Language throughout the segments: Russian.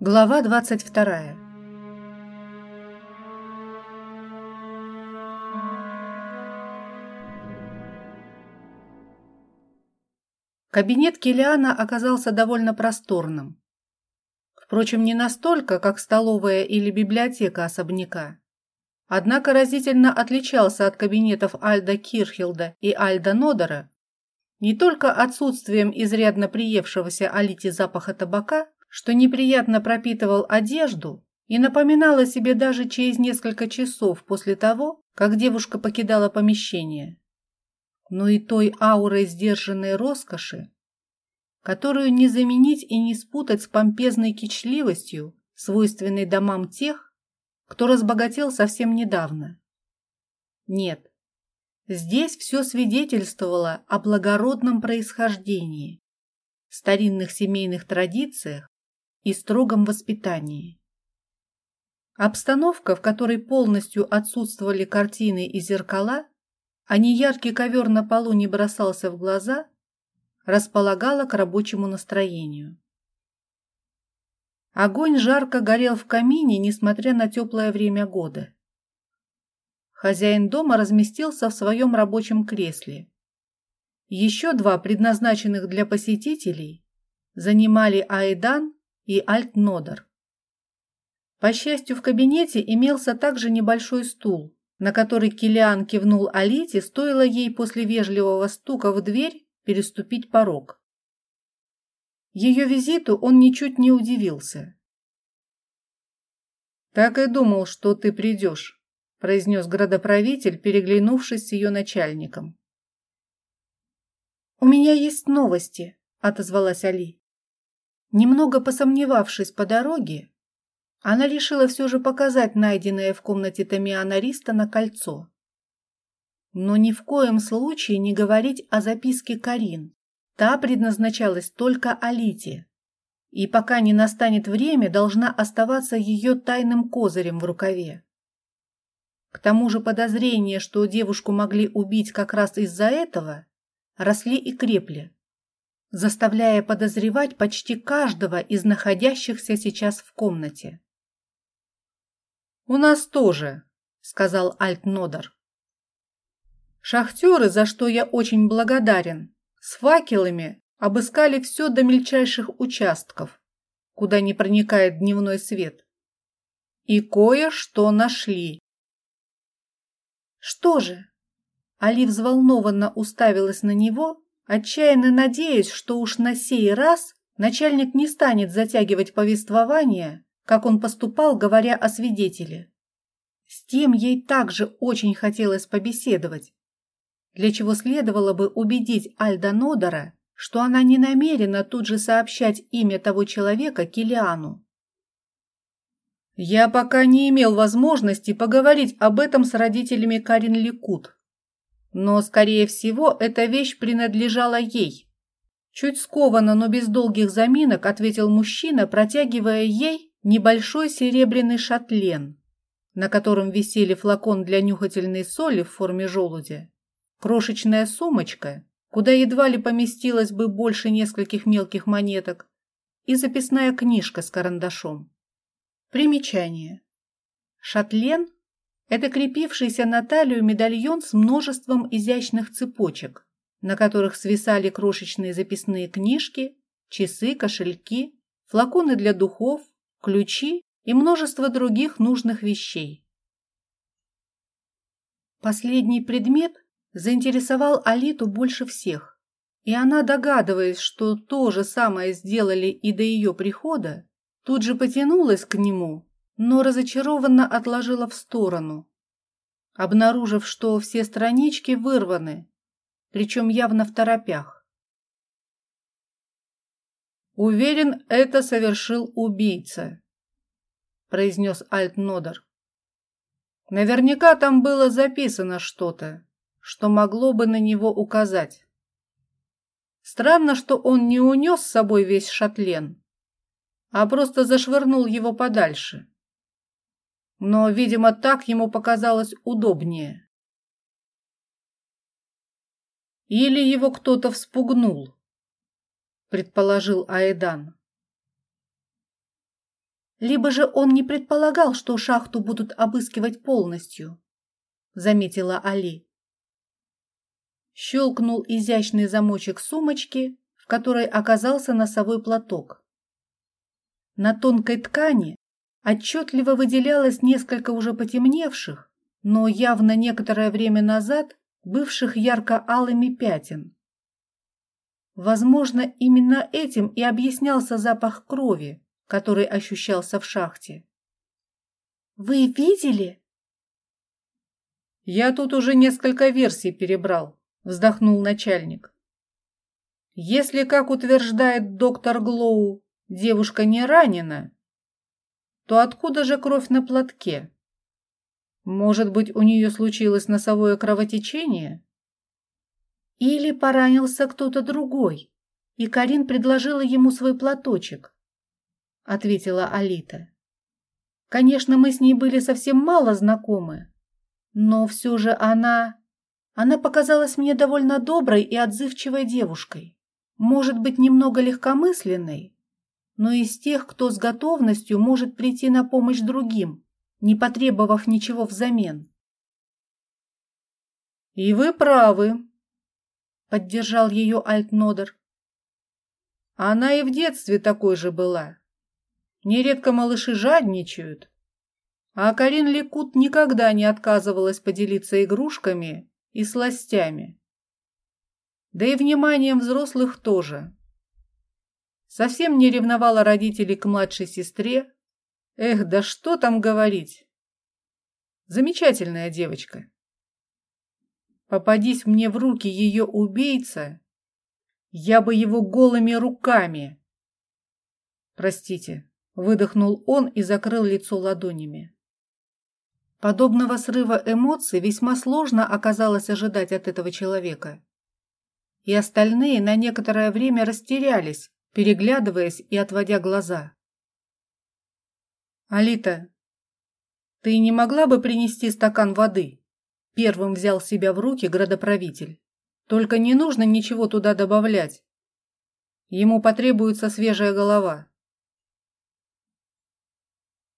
Глава двадцать вторая Кабинет Килиана оказался довольно просторным. Впрочем, не настолько, как столовая или библиотека особняка. Однако разительно отличался от кабинетов Альда Кирхилда и Альда Нодера не только отсутствием изрядно приевшегося Алите запаха табака, что неприятно пропитывал одежду и напоминал о себе даже через несколько часов после того, как девушка покидала помещение, но и той аурой сдержанной роскоши, которую не заменить и не спутать с помпезной кичливостью, свойственной домам тех, кто разбогател совсем недавно. Нет, Здесь все свидетельствовало о благородном происхождении, старинных семейных традициях и строгом воспитании. Обстановка, в которой полностью отсутствовали картины и зеркала, а неяркий ковер на полу не бросался в глаза, располагала к рабочему настроению. Огонь жарко горел в камине, несмотря на теплое время года. Хозяин дома разместился в своем рабочем кресле. Еще два, предназначенных для посетителей, занимали Айдан и Альтнодер. По счастью, в кабинете имелся также небольшой стул, на который Килиан кивнул Алите, стоило ей после вежливого стука в дверь переступить порог. Ее визиту он ничуть не удивился. «Так и думал, что ты придешь», произнес градоправитель, переглянувшись с ее начальником. «У меня есть новости», — отозвалась Али. Немного посомневавшись по дороге, она решила все же показать найденное в комнате Тамиана Риста кольцо. Но ни в коем случае не говорить о записке Карин. Та предназначалась только Алите. И пока не настанет время, должна оставаться ее тайным козырем в рукаве. К тому же подозрения, что девушку могли убить как раз из-за этого, росли и крепли, заставляя подозревать почти каждого из находящихся сейчас в комнате. «У нас тоже», — сказал Альтнодер. «Шахтеры, за что я очень благодарен, с факелами обыскали все до мельчайших участков, куда не проникает дневной свет, и кое-что нашли. Что же? Али взволнованно уставилась на него, отчаянно надеясь, что уж на сей раз начальник не станет затягивать повествование, как он поступал, говоря о свидетеле. С тем ей также очень хотелось побеседовать, для чего следовало бы убедить Альда Нодора, что она не намерена тут же сообщать имя того человека Килиану. Я пока не имел возможности поговорить об этом с родителями Карин Ликут. Но, скорее всего, эта вещь принадлежала ей. Чуть скованно, но без долгих заминок, ответил мужчина, протягивая ей небольшой серебряный шатлен, на котором висели флакон для нюхательной соли в форме желудя, крошечная сумочка, куда едва ли поместилось бы больше нескольких мелких монеток, и записная книжка с карандашом. Примечание. Шатлен – это крепившийся на талию медальон с множеством изящных цепочек, на которых свисали крошечные записные книжки, часы, кошельки, флаконы для духов, ключи и множество других нужных вещей. Последний предмет заинтересовал Алиту больше всех, и она, догадываясь, что то же самое сделали и до ее прихода, Тут же потянулась к нему, но разочарованно отложила в сторону, обнаружив, что все странички вырваны, причем явно в торопях. «Уверен, это совершил убийца», — произнес Альтнодер. «Наверняка там было записано что-то, что могло бы на него указать. Странно, что он не унес с собой весь шатлен а просто зашвырнул его подальше. Но, видимо, так ему показалось удобнее. Или его кто-то вспугнул, предположил Аэдан. Либо же он не предполагал, что шахту будут обыскивать полностью, заметила Али. Щелкнул изящный замочек сумочки, в которой оказался носовой платок. На тонкой ткани отчетливо выделялось несколько уже потемневших, но явно некоторое время назад бывших ярко-алыми пятен. Возможно, именно этим и объяснялся запах крови, который ощущался в шахте. «Вы видели?» «Я тут уже несколько версий перебрал», — вздохнул начальник. «Если, как утверждает доктор Глоу, девушка не ранена, то откуда же кровь на платке? Может быть, у нее случилось носовое кровотечение? Или поранился кто-то другой, и Карин предложила ему свой платочек, ответила Алита. Конечно, мы с ней были совсем мало знакомы, но все же она... Она показалась мне довольно доброй и отзывчивой девушкой. Может быть, немного легкомысленной, но из тех, кто с готовностью может прийти на помощь другим, не потребовав ничего взамен. «И вы правы», — поддержал ее Альтнодер. «Она и в детстве такой же была. Нередко малыши жадничают, а Карин Лекут никогда не отказывалась поделиться игрушками и сластями. Да и вниманием взрослых тоже. Совсем не ревновала родителей к младшей сестре, Эх, да что там говорить. Замечательная девочка. Попадись мне в руки ее убийца, я бы его голыми руками. Простите, выдохнул он и закрыл лицо ладонями. Подобного срыва эмоций весьма сложно оказалось ожидать от этого человека. И остальные на некоторое время растерялись, переглядываясь и отводя глаза. «Алита, ты не могла бы принести стакан воды?» Первым взял себя в руки градоправитель. «Только не нужно ничего туда добавлять. Ему потребуется свежая голова».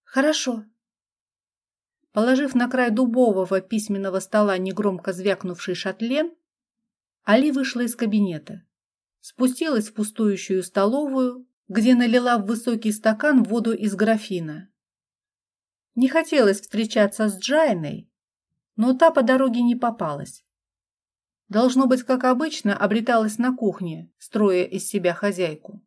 «Хорошо». Положив на край дубового письменного стола негромко звякнувший шатлен, Али вышла из кабинета, спустилась в пустующую столовую, где налила в высокий стакан воду из графина. Не хотелось встречаться с Джайной, но та по дороге не попалась. Должно быть, как обычно, обреталась на кухне, строя из себя хозяйку.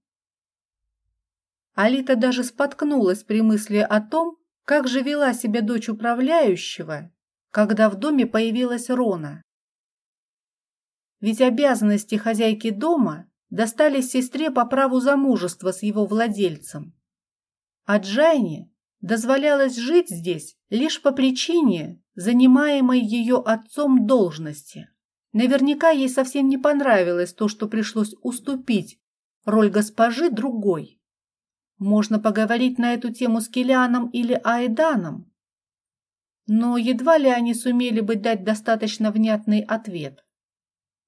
Алита даже споткнулась при мысли о том, как же вела себя дочь управляющего, когда в доме появилась Рона. Ведь обязанности хозяйки дома достались сестре по праву замужества с его владельцем. А Джайне дозволялось жить здесь лишь по причине занимаемой ее отцом должности. Наверняка ей совсем не понравилось то, что пришлось уступить роль госпожи другой. Можно поговорить на эту тему с Килианом или Айданом, но едва ли они сумели бы дать достаточно внятный ответ.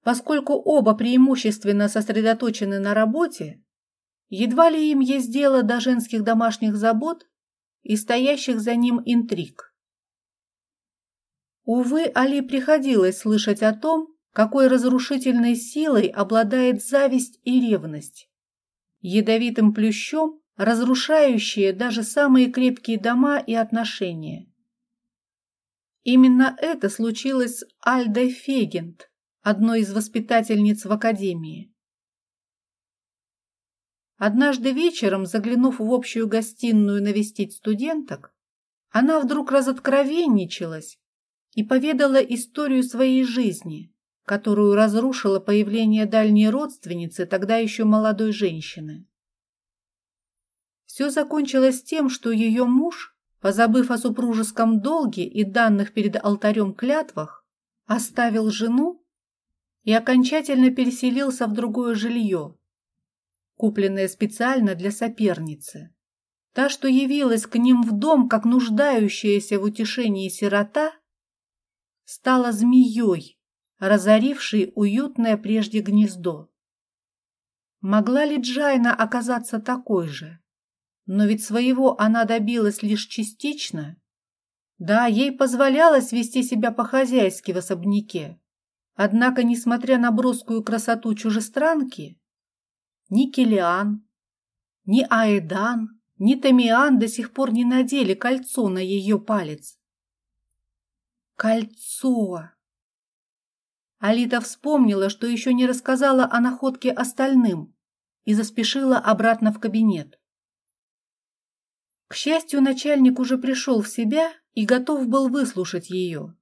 Поскольку оба преимущественно сосредоточены на работе, едва ли им есть дело до женских домашних забот и стоящих за ним интриг. Увы, Али приходилось слышать о том, какой разрушительной силой обладает зависть и ревность. Ядовитым плющом, разрушающие даже самые крепкие дома и отношения. Именно это случилось с Альдой Фегент, одной из воспитательниц в академии. Однажды вечером, заглянув в общую гостиную навестить студенток, она вдруг разоткровенничалась и поведала историю своей жизни, которую разрушило появление дальней родственницы тогда еще молодой женщины. Все закончилось тем, что ее муж, позабыв о супружеском долге и данных перед алтарем клятвах, оставил жену и окончательно переселился в другое жилье, купленная специально для соперницы. Та, что явилась к ним в дом, как нуждающаяся в утешении сирота, стала змеей, разорившей уютное прежде гнездо. Могла ли Джайна оказаться такой же? Но ведь своего она добилась лишь частично. Да, ей позволялось вести себя по-хозяйски в особняке. Однако, несмотря на броскую красоту чужестранки, ни Килиан, ни Аэдан, ни Тамиан до сих пор не надели кольцо на ее палец. Кольцо! Алита вспомнила, что еще не рассказала о находке остальным и заспешила обратно в кабинет. К счастью, начальник уже пришел в себя и готов был выслушать ее.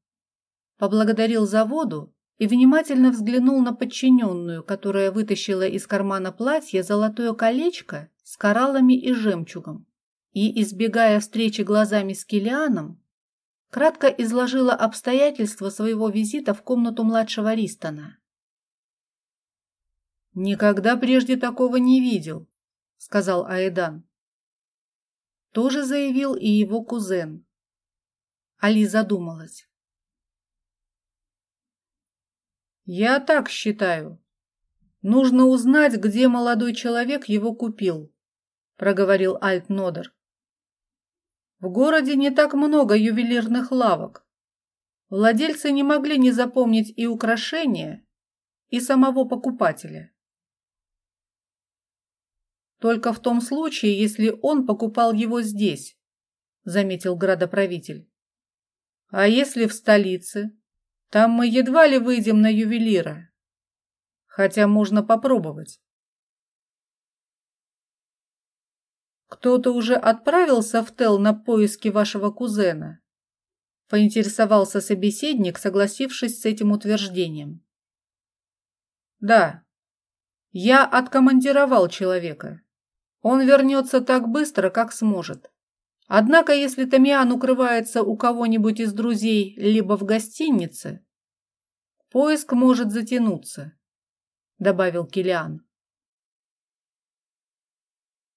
Поблагодарил за воду и внимательно взглянул на подчиненную, которая вытащила из кармана платья золотое колечко с кораллами и жемчугом, и, избегая встречи глазами с Килианом, кратко изложила обстоятельства своего визита в комнату младшего Ристона. «Никогда прежде такого не видел», — сказал Аэдан. Тоже заявил и его кузен. Али задумалась. «Я так считаю. Нужно узнать, где молодой человек его купил», — проговорил Альт Нодер. «В городе не так много ювелирных лавок. Владельцы не могли не запомнить и украшения, и самого покупателя. Только в том случае, если он покупал его здесь, заметил градоправитель. А если в столице? Там мы едва ли выйдем на ювелира. Хотя можно попробовать. Кто-то уже отправился в Тел на поиски вашего кузена? Поинтересовался собеседник, согласившись с этим утверждением. Да, я откомандировал человека. Он вернется так быстро, как сможет. Однако, если Тамиан укрывается у кого-нибудь из друзей либо в гостинице, поиск может затянуться, добавил Килиан.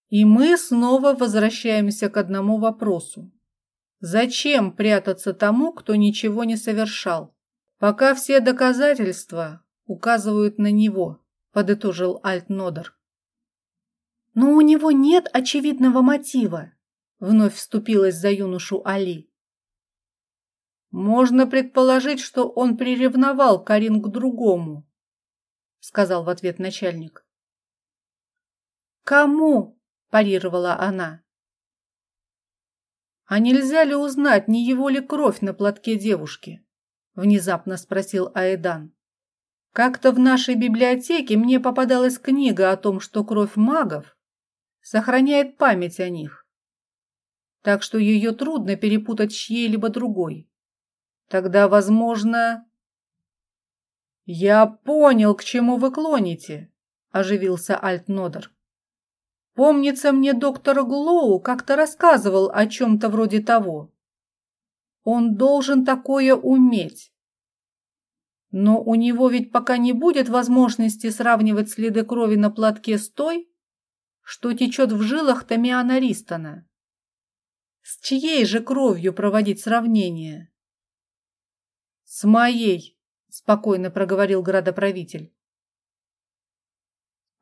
И мы снова возвращаемся к одному вопросу. Зачем прятаться тому, кто ничего не совершал, пока все доказательства указывают на него, подытожил Альтнодер. Но у него нет очевидного мотива, вновь вступилась за юношу Али. Можно предположить, что он приревновал Карин к другому, сказал в ответ начальник. Кому? парировала она. А нельзя ли узнать, не его ли кровь на платке девушки? Внезапно спросил Аэдан. Как-то в нашей библиотеке мне попадалась книга о том, что кровь магов сохраняет память о них. Так что ее трудно перепутать с чьей-либо другой. Тогда, возможно... «Я понял, к чему вы клоните», — оживился Альтнодер. «Помнится мне, доктор Глоу как-то рассказывал о чем-то вроде того. Он должен такое уметь. Но у него ведь пока не будет возможности сравнивать следы крови на платке с той, что течет в жилах Тамиана Ристона. С чьей же кровью проводить сравнение? С моей, спокойно проговорил градоправитель.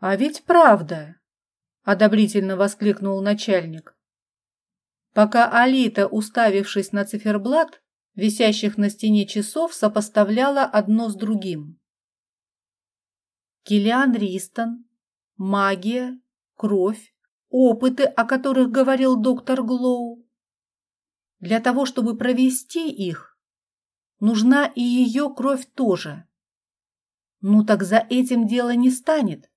А ведь правда, одобрительно воскликнул начальник. Пока Алита, уставившись на циферблат, висящих на стене часов, сопоставляла одно с другим. Килиан Ристон, магия, кровь, опыты, о которых говорил доктор Глоу. Для того, чтобы провести их, нужна и ее кровь тоже. Ну так за этим дело не станет.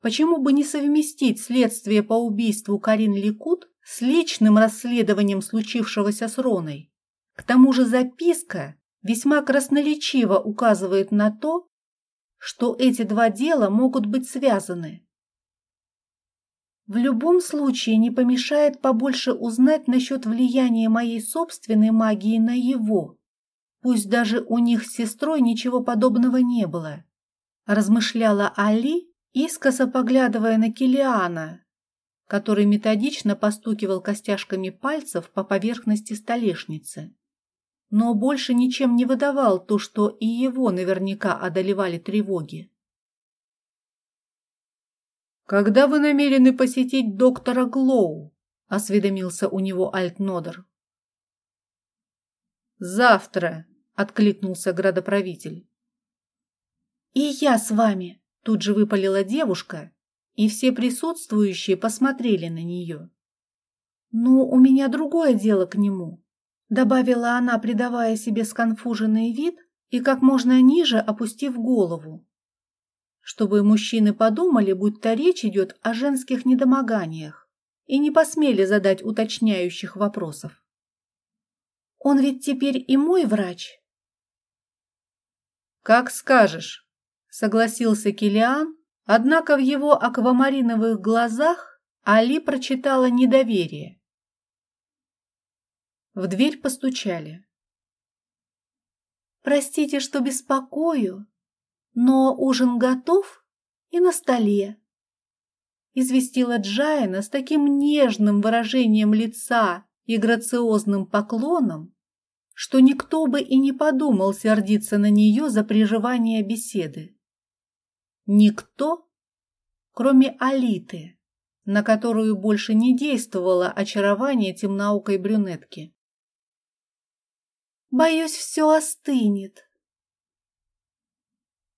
Почему бы не совместить следствие по убийству Карин Ликут с личным расследованием случившегося с Роной? К тому же записка весьма красноречиво указывает на то, что эти два дела могут быть связаны. В любом случае не помешает побольше узнать насчет влияния моей собственной магии на его. Пусть даже у них с сестрой ничего подобного не было. Размышляла Али, искоса поглядывая на Килиана, который методично постукивал костяшками пальцев по поверхности столешницы. Но больше ничем не выдавал то, что и его наверняка одолевали тревоги. «Когда вы намерены посетить доктора Глоу?» – осведомился у него Альтнодер. «Завтра», – откликнулся градоправитель. «И я с вами», – тут же выпалила девушка, и все присутствующие посмотрели на нее. «Ну, у меня другое дело к нему», – добавила она, придавая себе сконфуженный вид и как можно ниже опустив голову чтобы мужчины подумали, будто речь идет о женских недомоганиях и не посмели задать уточняющих вопросов. Он ведь теперь и мой врач. Как скажешь, согласился Килиан, однако в его аквамариновых глазах Али прочитала недоверие. В дверь постучали. «Простите, что беспокою», но ужин готов и на столе. Известила Джайна с таким нежным выражением лица и грациозным поклоном, что никто бы и не подумал сердиться на нее за прерывание беседы. Никто, кроме Алиты, на которую больше не действовало очарование темноукой брюнетки. «Боюсь, все остынет»,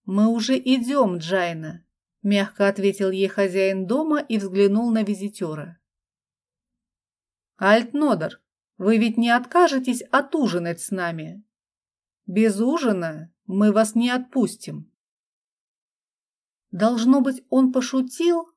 «Мы уже идем, Джайна», – мягко ответил ей хозяин дома и взглянул на визитера. «Альтнодер, вы ведь не откажетесь отужинать с нами? Без ужина мы вас не отпустим». Должно быть, он пошутил,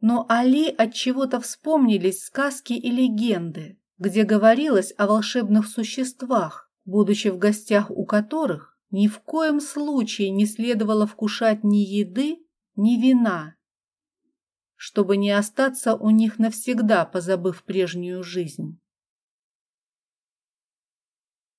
но Али от чего-то вспомнились сказки и легенды, где говорилось о волшебных существах, будучи в гостях у которых ни в коем случае не следовало вкушать ни еды, ни вина, чтобы не остаться у них навсегда, позабыв прежнюю жизнь.